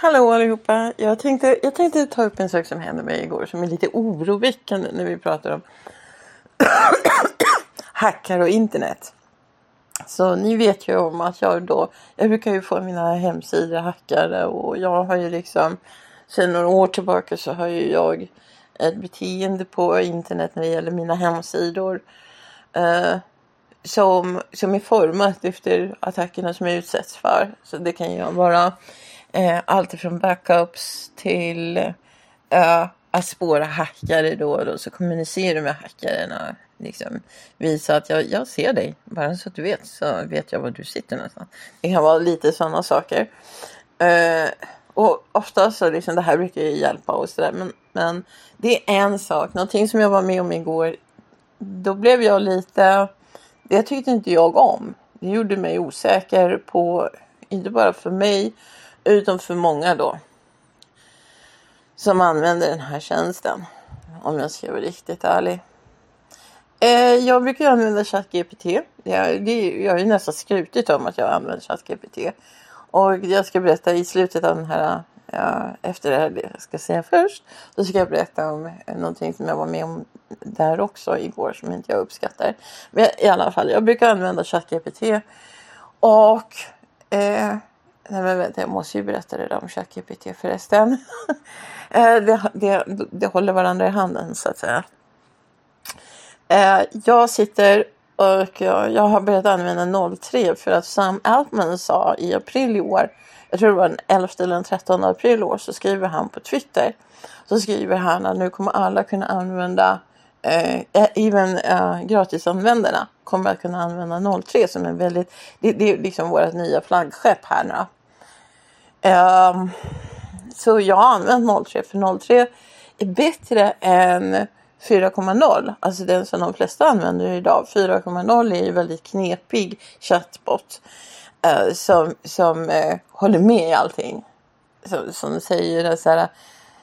Hallå allihopa! Jag tänkte, jag tänkte ta upp en sak som hände mig igår som är lite oroväckande när vi pratar om hackar och internet. Så ni vet ju om att jag då, jag brukar ju få mina hemsidor hackade och jag har ju liksom sedan några år tillbaka så har ju jag ett beteende på internet när det gäller mina hemsidor. Eh, som, som är format efter attackerna som jag utsätts för. Så det kan ju vara eh, allt från backups till eh, att spåra hackare då och då. Så kommunicera med hackaren liksom visa att jag, jag ser dig. Bara så att du vet så vet jag var du sitter någonstans. Det kan vara lite sådana saker. Eh, och ofta så liksom det här brukar ju hjälpa och sådär. Men, men det är en sak. Någonting som jag var med om igår. Då blev jag lite det tyckte inte jag om. Det gjorde mig osäker på, inte bara för mig, Utom för många då. Som använder den här tjänsten. Om jag ska vara riktigt ärlig. Eh, jag brukar använda ChatGPT. Jag, det, jag har ju nästan skrutit om att jag använder ChatGPT. Och jag ska berätta i slutet av den här Ja, efter det här jag ska säga först så ska jag berätta om någonting som jag var med om där också igår som inte jag uppskattar. Men i alla fall, jag brukar använda ChatGPT och eh, nej men vänta, jag måste ju berätta det där om ChatGPT förresten. Eh, det, det, det håller varandra i handen så att säga. Eh, jag sitter och jag, jag har börjat använda 03 för att Sam Altman sa i april i år jag tror det var den 11 eller den 13 april i år så skriver han på Twitter. Så skriver han att nu kommer alla kunna använda eh, eh även eh, gratisanvändarna kommer att kunna använda 03 som är väldigt, det, det är liksom vårt nya flaggskepp här nu. Ehm, så jag har använt 03 för 03 är bättre än 4.0, alltså den som de flesta använder idag. 4.0 är ju väldigt knepig chatbot eh, som, som eh, håller med i allting. Som, som säger så här,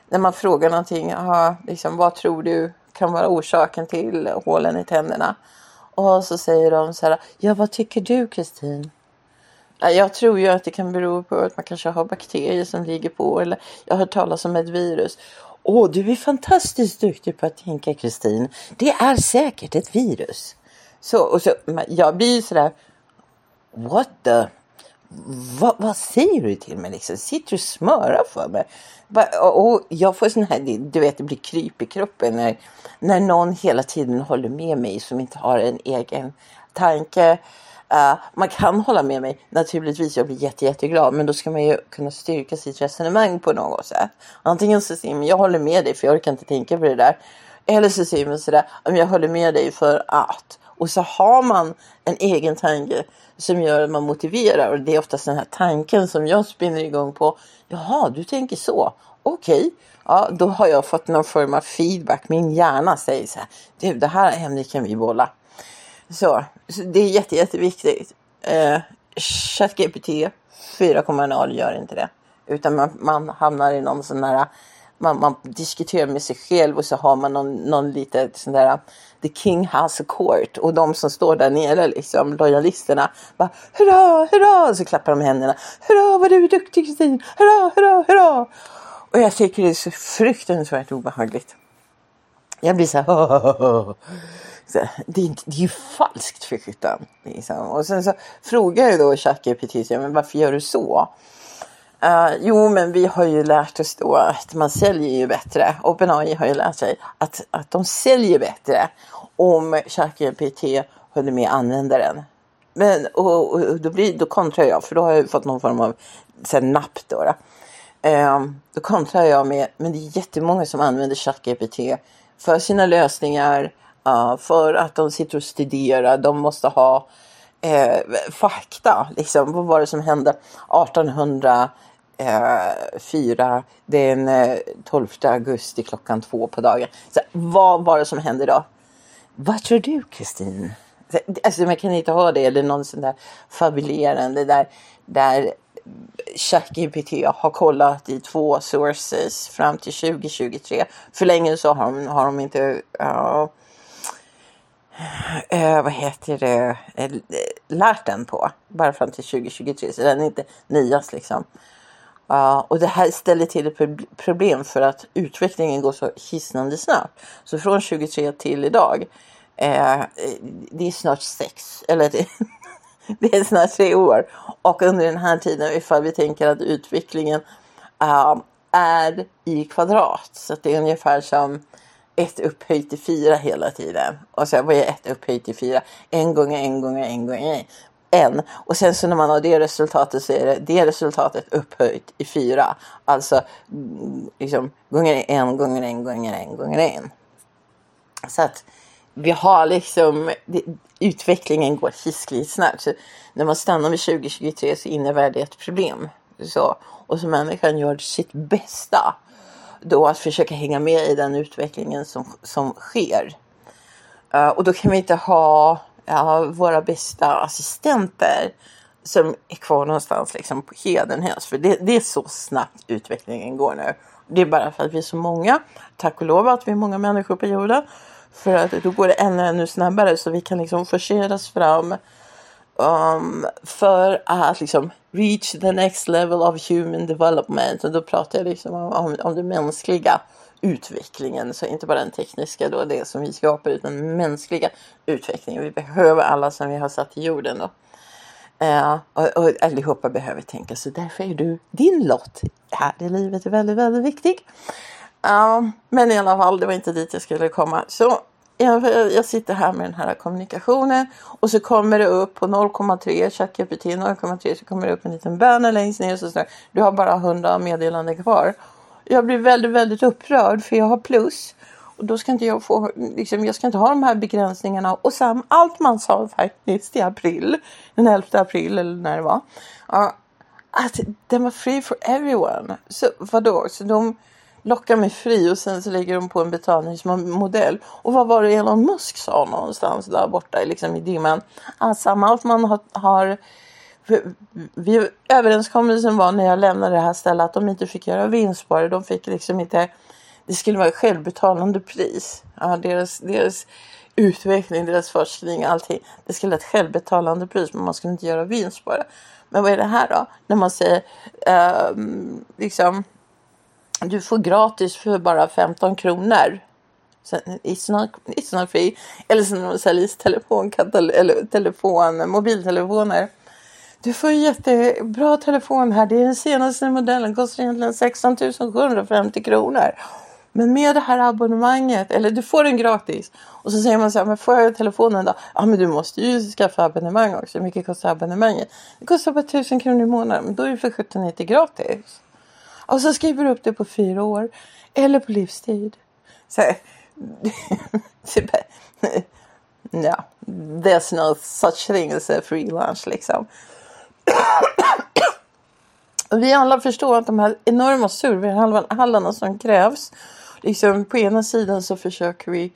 när man frågar någonting, aha, liksom, vad tror du kan vara orsaken till hålen i tänderna? Och så säger de så här, ja vad tycker du Kristin? Jag tror ju att det kan bero på att man kanske har bakterier som ligger på eller jag har hört talas om ett virus. Åh, du är fantastiskt duktig på att tänka Kristin. Det är säkert ett virus. Så, och så, jag blir sådär, what the... Vad, vad säger du till mig liksom? Sitter du och smörar för mig? Och jag får sån här, du vet det blir kryp i kroppen när, när någon hela tiden håller med mig som inte har en egen tanke. Uh, man kan hålla med mig, naturligtvis, jag blir jätte, jätteglad, men då ska man ju kunna styrka sitt resonemang på något sätt. Antingen så säger man, jag håller med dig för jag orkar inte tänka på det där. Eller så säger man sådär, jag håller med dig för att. Och så har man en egen tanke som gör att man motiverar och det är oftast den här tanken som jag spinner igång på. Jaha, du tänker så. Okej, okay. ja, då har jag fått någon form av feedback. Min hjärna säger så här. Du, det här ämnet kan vi bolla. Så, så det är jätte, jätteviktigt. Eh, ChatGPT 4.0 gör inte det. Utan man, man hamnar i någon sån här man, man diskuterar med sig själv och så har man någon, någon lite sån där The King has a court och de som står där nere, liksom lojalisterna, bara hurra, hurra, så klappar de händerna. Hurra vad du är duktig Kristin, hurra, hurra, hurra. Och jag tycker det är så fruktansvärt obehagligt. Jag blir så här, det, är, det är ju falskt för skyttan. Liksom. Och sen så frågar jag då ChatGPT, men varför gör du så? Uh, jo, men vi har ju lärt oss då att man säljer ju bättre. OpenAI har ju lärt sig att, att de säljer bättre om ChatGPT håller med användaren. Men, och, och då, blir, då kontrar jag, för då har jag fått någon form av så här, napp. Då, då. Uh, då kontrar jag med, men det är jättemånga som använder ChatGPT för sina lösningar, uh, för att de sitter och studerar, de måste ha eh, fakta. Liksom, vad var det som hände 1804, den 12 augusti klockan två på dagen. Så, vad var det som hände då? Vad tror du Kristin? Alltså man kan inte ha det eller någon sån där fabulerande där, där ChatGPT har kollat i två sources fram till 2023. För länge så har de, har de inte uh, eh, vad heter det, eh, lärt den på. Bara fram till 2023 så den är inte nyast liksom. Uh, och det här ställer till ett problem för att utvecklingen går så hisnande snabbt. Så från 23 till idag, eh, det är snart sex, eller det, det, är snart tre år. Och under den här tiden, ifall vi tänker att utvecklingen uh, är i kvadrat, så att det är ungefär som ett upphöjt till fyra hela tiden. Och så vad är ett upphöjt till fyra? En gånger en gånger en gånger en. Och sen så när man har det resultatet så är det det resultatet upphöjt i fyra. Alltså liksom gånger en gånger en gånger en gånger en. Så att vi har liksom det, utvecklingen går hiskligt snabbt. Så när man stannar vid 2023 så innebär det ett problem. Så, och så människan gör sitt bästa då att försöka hänga med i den utvecklingen som, som sker. Uh, och då kan vi inte ha ja, våra bästa assistenter som är kvar någonstans liksom på Hedenhös. För det, det, är så snabbt utvecklingen går nu. Det är bara för att vi är så många. Tack och lov att vi är många människor på jorden. För att då går det ännu, ännu snabbare så vi kan liksom forceras fram um, för att liksom reach the next level of human development. Och då pratar jag liksom om, om, om den mänskliga utvecklingen. Så inte bara den tekniska då, det som vi skapar, utan den mänskliga utvecklingen. Vi behöver alla som vi har satt i jorden då. Uh, och, och allihopa behöver tänka så därför är du din lott här i livet är väldigt, väldigt viktig. Uh, ehm, men i alla fall, det var inte dit jag skulle komma. Så jag, sitter här med den här kommunikationen och så kommer det upp på 0,3 ChatGPT 0,3 så kommer det upp en liten banner längst ner och så står du har bara 100 meddelanden kvar. Jag blir väldigt, väldigt upprörd för jag har plus och då ska inte jag få, liksom, jag ska inte ha de här begränsningarna och sen allt man sa faktiskt i april, den 11 april eller när det var, att den var free for everyone. Så vadå, så de lockar mig fri och sen så lägger de på en betalningsmodell. Och vad var det Elon Musk sa någonstans där borta liksom i dimman? Ah, att allt man har, har vi, överenskommelsen var när jag lämnade det här stället att de inte fick göra vinst på det. De fick liksom inte, det skulle vara självbetalande pris. Ja, deras, deras utveckling, deras forskning, allting. Det skulle vara ett självbetalande pris men man skulle inte göra vinst på det. Men vad är det här då? När man säger uh, liksom du får gratis för bara 15 kronor. It's not, it's not free. Eller så de säljer eller telefon, mobiltelefoner. Du får en jättebra telefon här. Det är den senaste modellen. Kostar egentligen 16 750 kronor. Men med det här abonnemanget, eller du får den gratis. Och så säger man så här, men får jag telefonen då? Ja men du måste ju skaffa abonnemang också. Hur mycket kostar abonnemanget? Det kostar bara 1000 kronor i månaden. Men då är det för 1790 gratis. Och så skriver du upp det på fyra år. Eller på livstid. Så, typ, ja, there's no such thing as a free lunch liksom. Och vi alla förstår att de här enorma serverhallarna som krävs. Liksom på ena sidan så försöker vi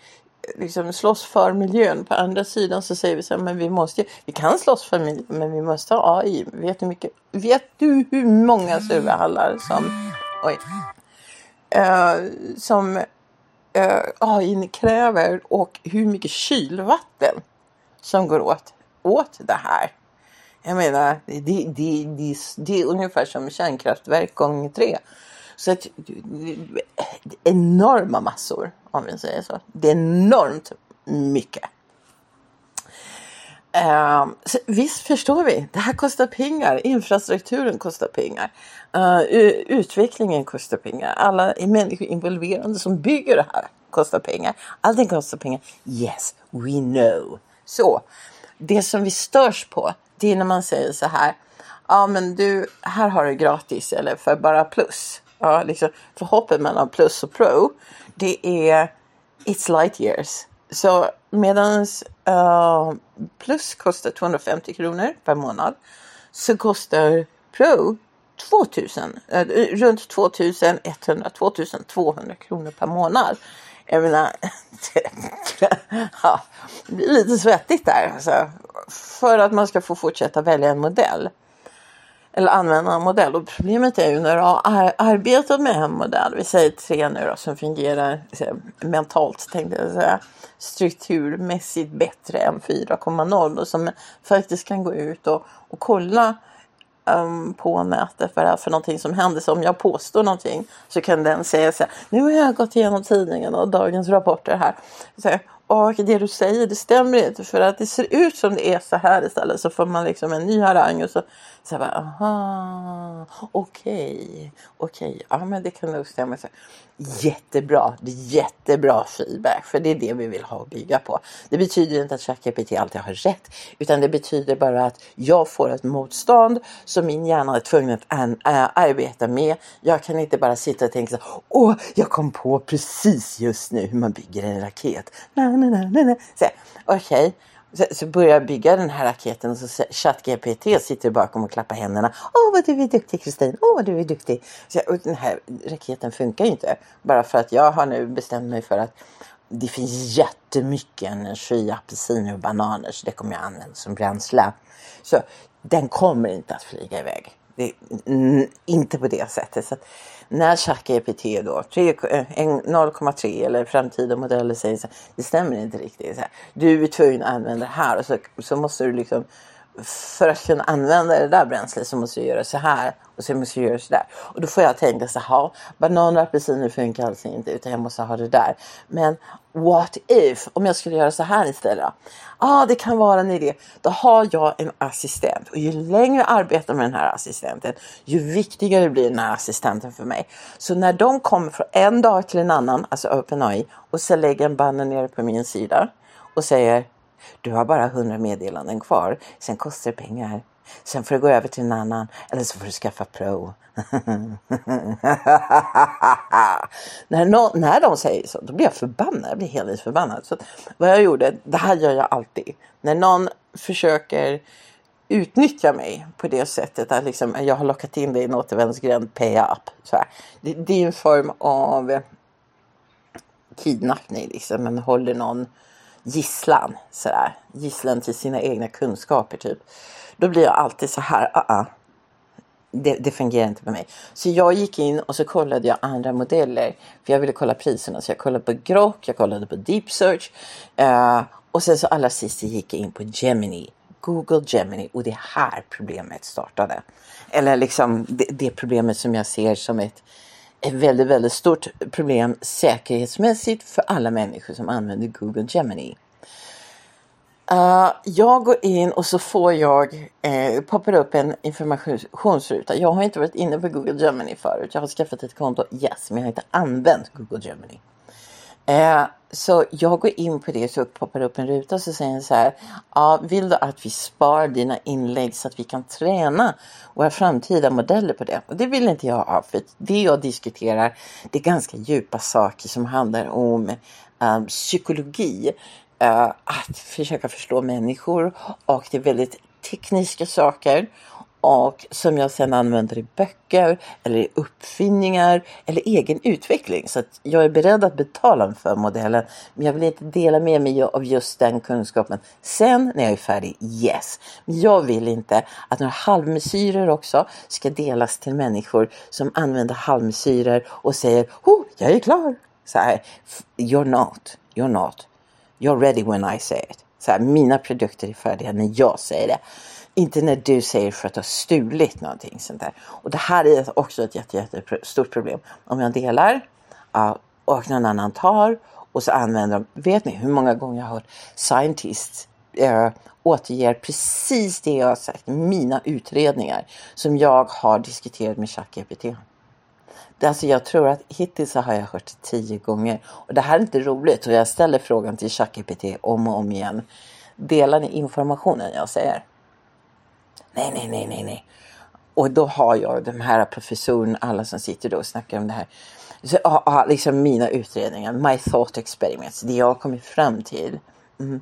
liksom slåss för miljön. På andra sidan så säger vi så här, men vi måste, vi kan slåss för miljön men vi måste ha AI. Vet du, mycket, vet du hur många serverhallar som, oj, uh, som uh, eh, AI kräver och hur mycket kylvatten som går åt, åt det här. Jag menar, det, det, det, det är ungefär som kärnkraftverk gånger tre. Så att, enorma massor om vi säger så. Det är enormt mycket. Uh, visst förstår vi, det här kostar pengar. Infrastrukturen kostar pengar. Uh, utvecklingen kostar pengar. Alla människor involverade som bygger det här kostar pengar. Allting kostar pengar. Yes, we know. Så, det som vi störs på, det är när man säger så här. Ja, men du, här har du gratis eller för bara plus. Ja, liksom, för hoppet mellan plus och pro, det är It's light years. Så medan uh, eh, plus kostar 250 kronor per månad så kostar Pro 2000, uh, eh, runt 2100, 2200 kronor per månad. Jag menar, ja, det blir lite svettigt där. Alltså, för att man ska få fortsätta välja en modell eller använda en modell. Och problemet är ju när du har arbetat med en modell, vi säger tre nu då, som fungerar mentalt tänkte jag säga, strukturmässigt bättre än 4,0 och som faktiskt kan gå ut och, och kolla um, på nätet vad det är för någonting som händer. Så om jag påstår någonting så kan den säga så här, nu har jag gått igenom tidningen och dagens rapporter här. Så och det du säger det stämmer inte för att det ser ut som det är så här istället så får man liksom en ny harang och så, så bara aha okej okay, okej okay. ja men det kan nog stämma. Så, jättebra, det är jättebra feedback för det är det vi vill ha och bygga på. Det betyder inte att ChatGPT alltid har rätt utan det betyder bara att jag får ett motstånd som min hjärna är tvungen att an, äh, arbeta med. Jag kan inte bara sitta och tänka så åh jag kom på precis just nu hur man bygger en raket. Okej, okay. Så, så börjar jag bygga den här raketen och så ChatGPT sitter bakom och klappar händerna. Åh vad du är duktig Kristin, åh vad du är duktig. Så, och den här raketen funkar ju inte. Bara för att jag har nu bestämt mig för att det finns jättemycket energi, apelsiner och bananer så det kommer jag använda som bränsle. Så den kommer inte att flyga iväg. Det, inte på det sättet. Så när ChatGPT då, 0,3 eller framtida modeller säger så här, det stämmer inte riktigt. Så här, du är tvungen att använda det här och så, så måste du liksom för att kunna använda det där bränslet så måste jag göra så här och så måste jag göra så där. Och då får jag tänka så här, bananer och apelsiner funkar alltså inte utan jag måste ha det där. Men what if, om jag skulle göra så här istället? Ja, ah, det kan vara en idé. Då har jag en assistent och ju längre jag arbetar med den här assistenten, ju viktigare blir den här assistenten för mig. Så när de kommer från en dag till en annan, alltså OpenAI, och så lägger en banner nere på min sida och säger du har bara 100 meddelanden kvar. Sen kostar det pengar. Sen får du gå över till en annan eller så får du skaffa Pro. när, no när de säger så, då blir jag förbannad. Jag blir helt förbannad. Så vad jag gjorde, det här gör jag alltid. När någon försöker utnyttja mig på det sättet att liksom, jag har lockat in dig i en återvändsgränd, pay up. Så här. Det, det är en form av kidnappning. Liksom. Man håller någon gisslan. Sådär. Gisslan till sina egna kunskaper typ. Då blir jag alltid så här. Uh -uh. Det, det, fungerar inte med mig. Så jag gick in och så kollade jag andra modeller. För jag ville kolla priserna. Så jag kollade på Grok, jag kollade på Deep Search. Uh, och sen så allra sist gick jag in på Gemini. Google Gemini och det är här problemet startade. Eller liksom det, det problemet som jag ser som ett ett väldigt, väldigt stort problem säkerhetsmässigt för alla människor som använder Google Gemini. Uh, jag går in och så får jag, eh, poppar upp en informationsruta. Jag har inte varit inne på Google Gemini förut. Jag har skaffat ett konto, yes, men jag har inte använt Google Gemini. Eh, så jag går in på det så poppar upp en ruta och så säger den så här. Ja, vill du att vi spar dina inlägg så att vi kan träna våra framtida modeller på det? Och det vill inte jag ha för det jag diskuterar det är ganska djupa saker som handlar om um, psykologi. Uh, att försöka förstå människor och det är väldigt tekniska saker och som jag sedan använder i böcker eller i uppfinningar eller egen utveckling. Så att jag är beredd att betala för modellen men jag vill inte dela med mig av just den kunskapen. Sen när jag är färdig, yes. Men jag vill inte att några halvmesyrer också ska delas till människor som använder halvmesyrer och säger oh, jag är klar. Så här, you're not, you're not. You're ready when I say it. Så här, mina produkter är färdiga när jag säger det. Inte när du säger för att du har stulit någonting sånt där. Och det här är också ett jätte, jättestort problem. Om jag delar uh, och någon annan tar och så använder de, vet ni hur många gånger jag har hört scientists uh, återger precis det jag har sagt, mina utredningar som jag har diskuterat med ChatGPT. Alltså jag tror att hittills har jag hört det tio gånger. Och det här är inte roligt och jag ställer frågan till ChatGPT om och om igen. Delar ni informationen jag säger? Nej, nej, nej, nej, nej. Och då har jag de här professorerna, alla som sitter då och snackar om det här. Så, ja, liksom mina utredningar, my thought experiments, det jag har kommit fram till. Mm.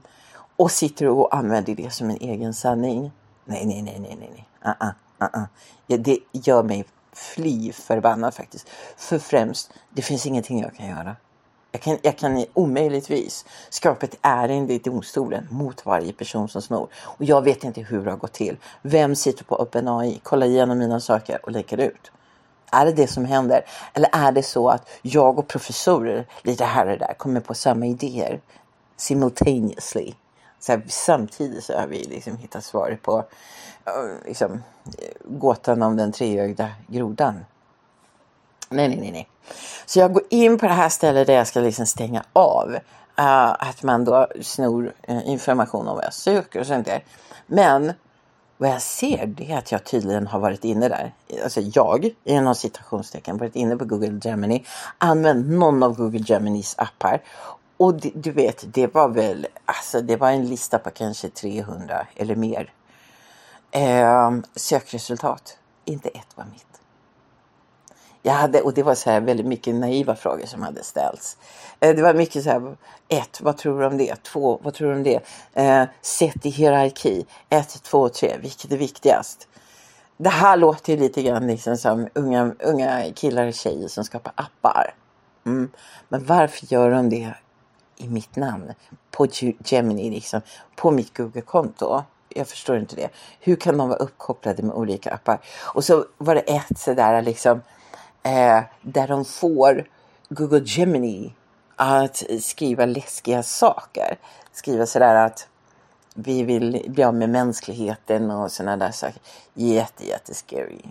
Och sitter och använder det som en egen sanning. Nej, nej, nej, nej, nej, nej. Uh -uh, uh -uh. Ja, det gör mig fly förbannad faktiskt. För främst, det finns ingenting jag kan göra. Jag kan, jag kan omöjligtvis skapa ett ärende i domstolen mot varje person som snor. Och jag vet inte hur det har gått till. Vem sitter på OpenAI, kollar igenom mina saker och lägger ut? Är det det som händer? Eller är det så att jag och professorer lite här och där kommer på samma idéer simultaneously? Så här, samtidigt så har vi liksom hittat svaret på eh, liksom, eh, gåtan om den treögda grodan. Nej, nej, nej, nej. Så jag går in på det här stället där jag ska liksom stänga av. Uh, att man då snor uh, information om vad jag söker och sånt där. Men vad jag ser det är att jag tydligen har varit inne där. Alltså jag, inom citationstecken, varit inne på Google Gemini. Använt någon av Google Geminis appar. Och det, du vet, det var väl, alltså det var en lista på kanske 300 eller mer. Uh, sökresultat. Inte ett var mitt. Jag hade, och det var så här väldigt mycket naiva frågor som hade ställts. Eh, det var mycket så här, ett, vad tror du om det? Två, vad tror du om det? Eh, sätt i hierarki. Ett, två, tre, vilket är viktigast? Det här låter ju lite grann liksom som unga, unga killar och tjejer som skapar appar. Mm. Men varför gör de det i mitt namn? På Gemini, liksom, på mitt Google-konto? Jag förstår inte det. Hur kan de vara uppkopplade med olika appar? Och så var det ett sådär liksom eh, där de får Google Gemini att skriva läskiga saker. Skriva sådär att vi vill bli av med mänskligheten och sådana där saker. Jätte, jättescary.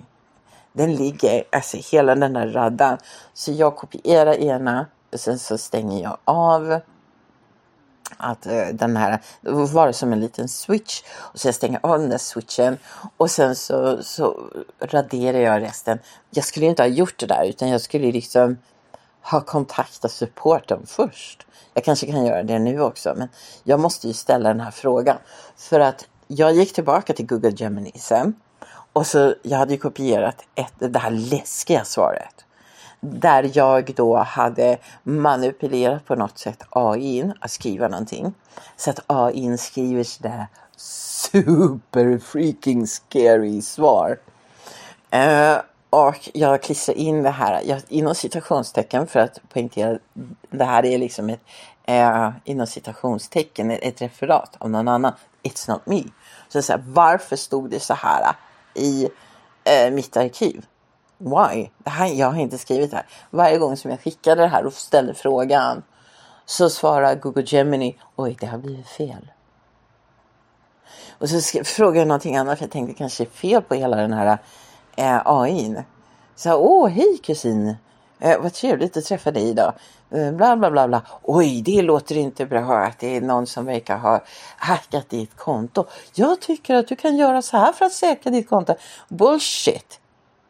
Den ligger, alltså hela den där raddan. Så jag kopierar ena och sen så stänger jag av att uh, den här, det var som en liten switch. Och så jag stänger av den där switchen. Och sen så, så raderar jag resten. Jag skulle inte ha gjort det där utan jag skulle liksom ha kontaktat supporten först. Jag kanske kan göra det nu också men jag måste ju ställa den här frågan. För att jag gick tillbaka till Google Gemini sen. Och så jag hade ju kopierat ett, det här läskiga svaret där jag då hade manipulerat på något sätt AI att skriva någonting. Så att AI skriver sådär super freaking scary svar. Eh, och jag klistrar in det här jag, inom citationstecken för att poängtera. Det här är liksom ett eh, inom citationstecken ett, referat av någon annan. It's not me. Så, så här, varför stod det så här i eh, mitt arkiv? Why? Det här, jag har inte skrivit det här. Varje gång som jag skickade det här och ställde frågan så svarar Google Gemini oj det har blivit fel. Och så frågade jag någonting annat för jag tänkte kanske fel på hela den här eh, AIn. Så åh hej kusin. Eh, vad trevligt att träffa dig idag. Eh, bla bla bla bla. Oj, det låter inte bra att det är någon som verkar ha hackat ditt konto. Jag tycker att du kan göra så här för att säkra ditt konto. Bullshit.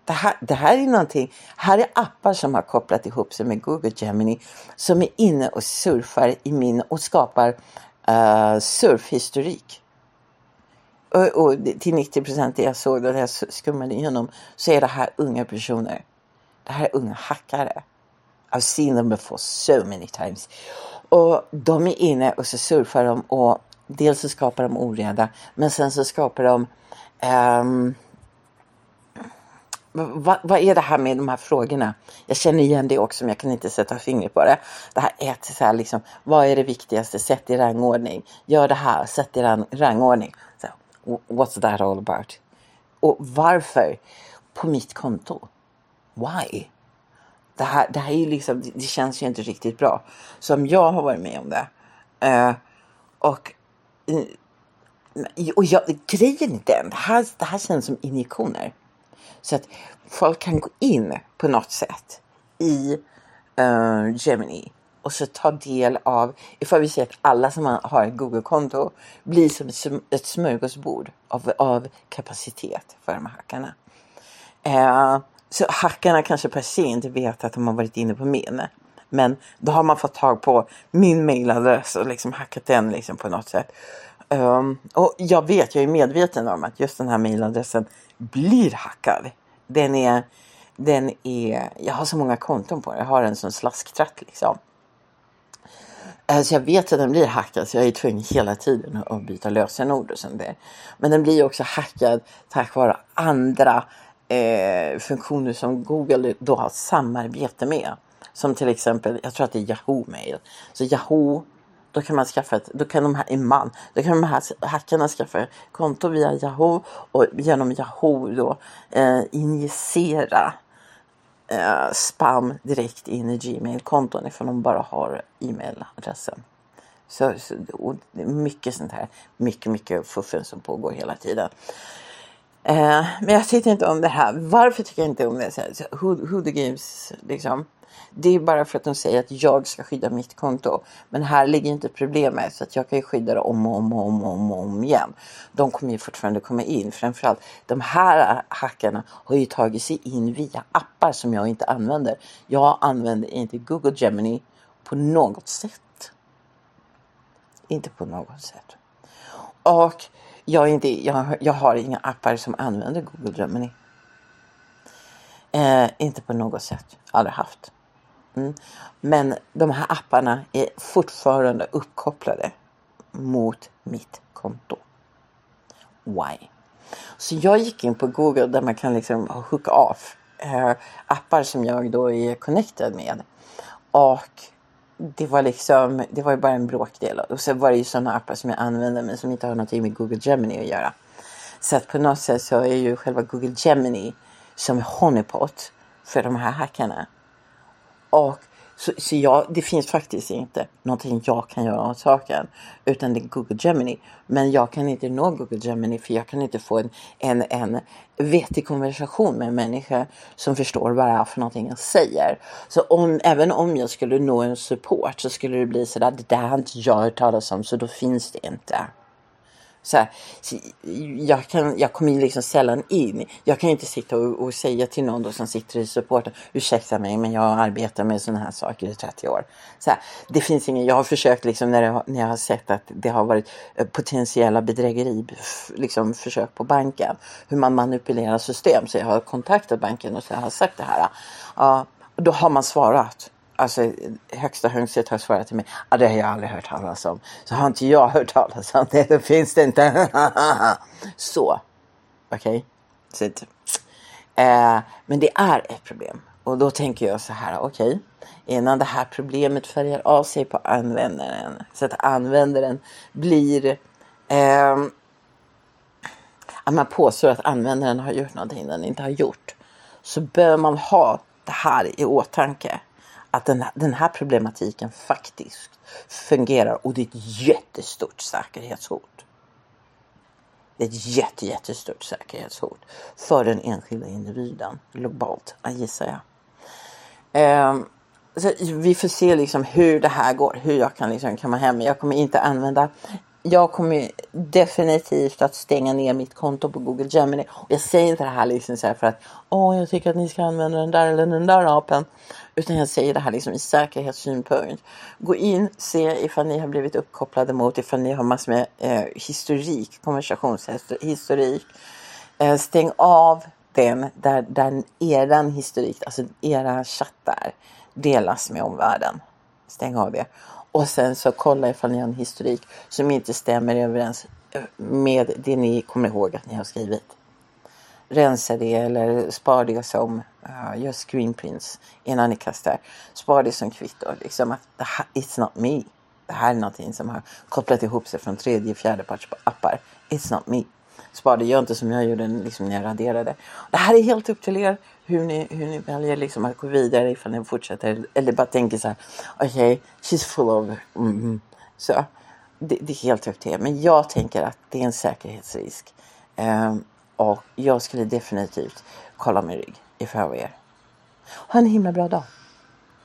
Det här, det här är någonting, här är appar som har kopplat ihop sig med Google Gemini som är inne och surfar i min och skapar uh, surfhistorik. Och, och till 90 procent det jag såg då jag skummade igenom så är det här unga personer. Det här är unga hackare. I've seen them before so many times. Och de är inne och så surfar de och dels så skapar de oreda men sen så skapar de um, vad, vad, är det här med de här frågorna? Jag känner igen det också men jag kan inte sätta fingret på det. Det här är så här liksom, vad är det viktigaste? Sätt i rangordning. Gör det här, sätt i rangordning. Så, what's that all about? Och varför? På mitt konto. Why? Det här, det här är liksom, det känns ju inte riktigt bra. Som jag har varit med om det. Uh, och eh, och jag, grejen är den, det här, det här känns som injektioner. Så att folk kan gå in på något sätt i uh, Gemini och så ta del av, ifall vi säger att alla som har ett Google-konto blir som ett smörgåsbord av, av kapacitet för de här hackarna. Uh, så hackarna kanske per se inte vet att de har varit inne på min. Men då har man fått tag på min mailadress och liksom hackat den liksom på något sätt. Um, och jag vet, jag är medveten om att just den här mailadressen blir hackad. Den är, den är, jag har så många konton på den. Jag har en sån slasktratt liksom. Eh, så jag vet att den blir hackad så jag är tvungen hela tiden att byta lösenord och sånt där. Men den blir också hackad tack vare andra eh, funktioner som Google då har samarbete med. Som till exempel, jag tror att det är Yahoo Mail. Så Yahoo då kan man skaffa ett, då kan de här, en man, då kan de här hackarna skaffa konto via Yahoo och genom Yahoo då eh, injicera eh, spam direkt in i Gmail-konton ifall de bara har e-mailadressen. Så, så, mycket sånt här, mycket, mycket fuffen som pågår hela tiden. Eh, men jag tycker inte om det här. Varför tycker jag inte om det? Så who, who the games, liksom. Det är bara för att de säger att jag ska skydda mitt konto. Men här ligger inte problemet så att jag kan ju skydda det om och om och om, och om, och om igen. De kommer ju fortfarande komma in. Framförallt de här hackarna har ju tagit sig in via appar som jag inte använder. Jag använder inte Google Gemini på något sätt. Inte på något sätt. Och jag, inte, jag, jag har inga appar som använder Google Gemini. Eh, inte på något sätt. Aldrig haft. Mm. Men de här apparna är fortfarande uppkopplade mot mitt konto. Why? Så jag gick in på Google där man kan liksom hooka off eh, appar som jag då är connected med. Och det var liksom, det var ju bara en bråkdel. Och så var det ju sådana appar som jag använder men som inte har någonting med Google Gemini att göra. Så att på något sätt så är ju själva Google Gemini som honeypot för de här hackarna. Och så, så jag, det finns faktiskt inte någonting jag kan göra åt saken. Utan det är Google Gemini. Men jag kan inte nå Google Gemini för jag kan inte få en, en, en vettig konversation med en människa som förstår vad det är för någonting jag säger. Så om, även om jag skulle nå en support så skulle det bli sådär, det där har inte jag hört talas om så då finns det inte. Så, här, jag, kan, jag kommer liksom sällan in. Jag kan inte sitta och, och säga till någon som sitter i supporten. Ursäkta mig men jag arbetar med sådana här saker i 30 år. Så här, det finns ingen, jag har försökt liksom när, det, när jag har sett att det har varit eh, potentiella bedrägeri, liksom försök på banken. Hur man manipulerar system. Så jag har kontaktat banken och så jag har sagt det här. Ja, då har man svarat alltså högsta hönset har svarat till mig, ah, det har jag aldrig hört talas om. Så har inte jag hört talas om det, då finns det inte. så, okej. Okay? Eh, men det är ett problem. Och då tänker jag så här, okej. Okay, innan det här problemet färgar av sig på användaren. Så att användaren blir eh, att man påstår att användaren har gjort någonting den inte har gjort. Så bör man ha det här i åtanke att den, den här problematiken faktiskt fungerar och det är ett jättestort säkerhetshot. Det är ett jätte, jättestort säkerhetshot för den enskilda individen globalt, gissar jag. Um, så vi får se liksom hur det här går, hur jag kan liksom komma hem. Jag kommer inte använda jag kommer definitivt att stänga ner mitt konto på Google Gemini. Och jag säger inte det här liksom så här för att åh, jag tycker att ni ska använda den där eller den där appen. Utan jag säger det här liksom i säkerhetssynpunkt. Gå in, se ifall ni har blivit uppkopplade mot, ifall ni har massor med eh, historik, konversationshistorik. Eh, stäng av den där, där eran historik, alltså era chattar delas med omvärlden. Stäng av det. Och sen så kolla ifall ni har en historik som inte stämmer överens med det ni kommer ihåg att ni har skrivit. Rensa det eller spar det som, uh, gör screenprints innan ni kastar. Spar det som kvitto. Liksom att det här, it's not me. Det här är någonting som har kopplat ihop sig från tredje, fjärde parts appar. It's not me sparade, gör inte som jag gjorde liksom när jag raderade. Det här är helt upp till er hur ni, hur ni väljer liksom att gå vidare ifall ni fortsätter eller bara tänker så här. Okej, okay, she's full of... Mm, så det, det, är helt upp till er. Men jag tänker att det är en säkerhetsrisk. Um, och jag skulle definitivt kolla min rygg ifall jag var er. Ha en himla bra dag.